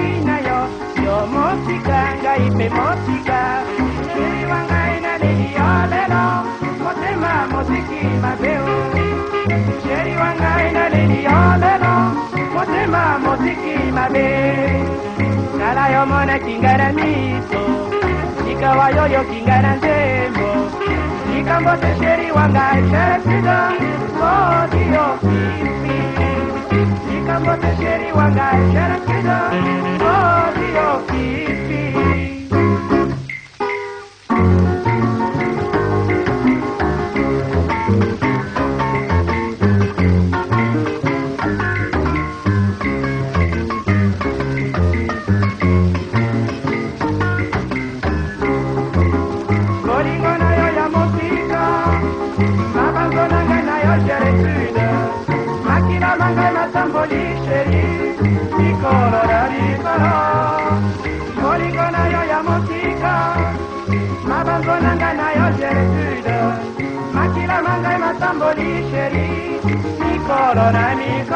ngai na yo yo mosika ngai mpe mosika. Mokili wa ngai na leli yo lelo motema mosiki mabeu. Sheri wa ngai na leli yo lelo motema mosiki mabe tala yo monaki ngai na miso likawa yo yoki ngai na nzembo. Likambo te sheri wa ngai sheresido mosika. Mabango na ngai na yo geretude makila mangai matamboli sheri mikolo na mikolo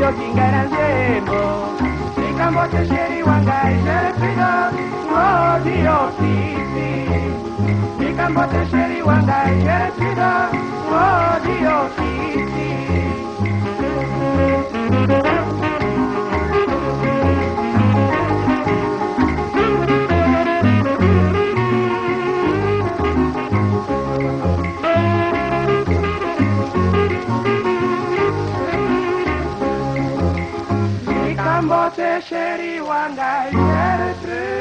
ikawa yoyo kinga na nzembo likambo te sheri wangai jerepido odio likambo te sheri wangai jerepido odio